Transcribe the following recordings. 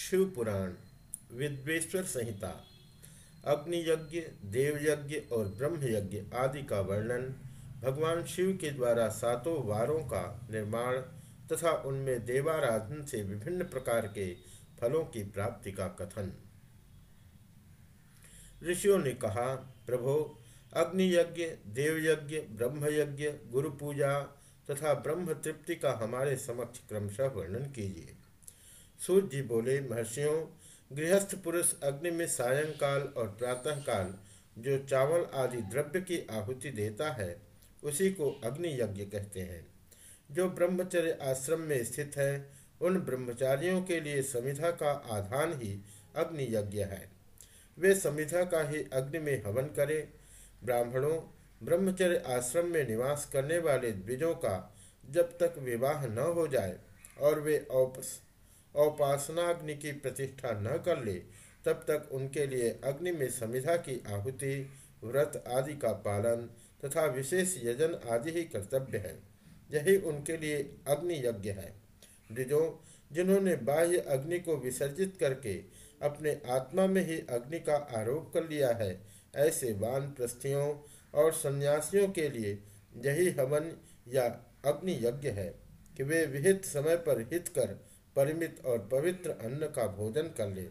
शिव पुराण विद्वेश्वर संहिता अग्नि यज्ञ देव यज्ञ और ब्रह्म यज्ञ आदि का वर्णन भगवान शिव के द्वारा सातों वारों का निर्माण तथा उनमें देवाराधन से विभिन्न प्रकार के फलों की प्राप्ति का कथन। ऋषियों ने कहा, प्रभो अग्नि यज्ञ देव यज्ञ ब्रह्म यज्ञ गुरु पूजा तथा ब्रह्म तृप्ति का हमारे समक्ष क्रमशः वर्णन कीजिए। सूर्य जी बोले, महर्षियों, गृहस्थ पुरुष अग्नि में सायंकाल और प्रातःकाल जो चावल आदि द्रव्य की आहुति देता है, उसी को अग्नि यज्ञ कहते हैं। जो ब्रह्मचर्य आश्रम में स्थित है, उन ब्रह्मचारियों के लिए समिधा का आधान ही अग्नि यज्ञ है। वे समिधा का ही अग्नि में हवन करें। ब्राह्मणों, ब्रह्मचर्य आश्रम में निवास करने वाले द्विजों का जब तक विवाह न हो जाए और वे औपस औपासनाग्नि की प्रतिष्ठा न कर ले, तब तक उनके लिए अग्नि में समिधा की आहुति, व्रत आदि का पालन तथा विशेष यजन आदि ही कर्तव्य है। यही उनके लिए अग्नि यज्ञ है। द्विजों, जिन्होंने बाह्य अग्नि को विसर्जित करके अपने आत्मा में ही अग्नि का आरोप कर लिया है, ऐसे वान प्रस्थियों और सन्यासियों के लिए यही हवन या अग्नि यज्ञ है कि वे विहित समय पर हित कर परिमित और पवित्र अन्न का भोजन कर ले।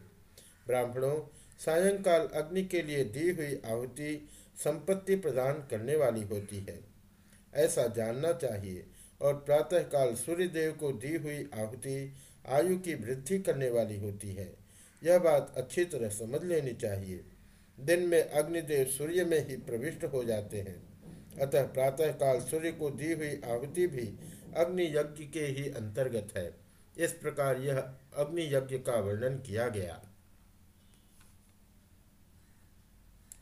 ब्राह्मणों, सायंकाल अग्नि के लिए दी हुई आहुति संपत्ति प्रदान करने वाली होती है। ऐसा जानना चाहिए और प्रातःकाल सूर्यदेव को दी हुई आहुति आयु की वृद्धि करने वाली होती है। यह बात अच्छी तरह समझ लेनी चाहिए। दिन में अग्निदेव सूर्य में ही प्रविष्ट हो जाते हैं। अतः प्रातःकाल सूर्य को दी हुई आहुति भी अग्नि यज्ञ के ही अंतर्गत है। इस प्रकार यह अग्नि यज्ञ का वर्णन किया गया।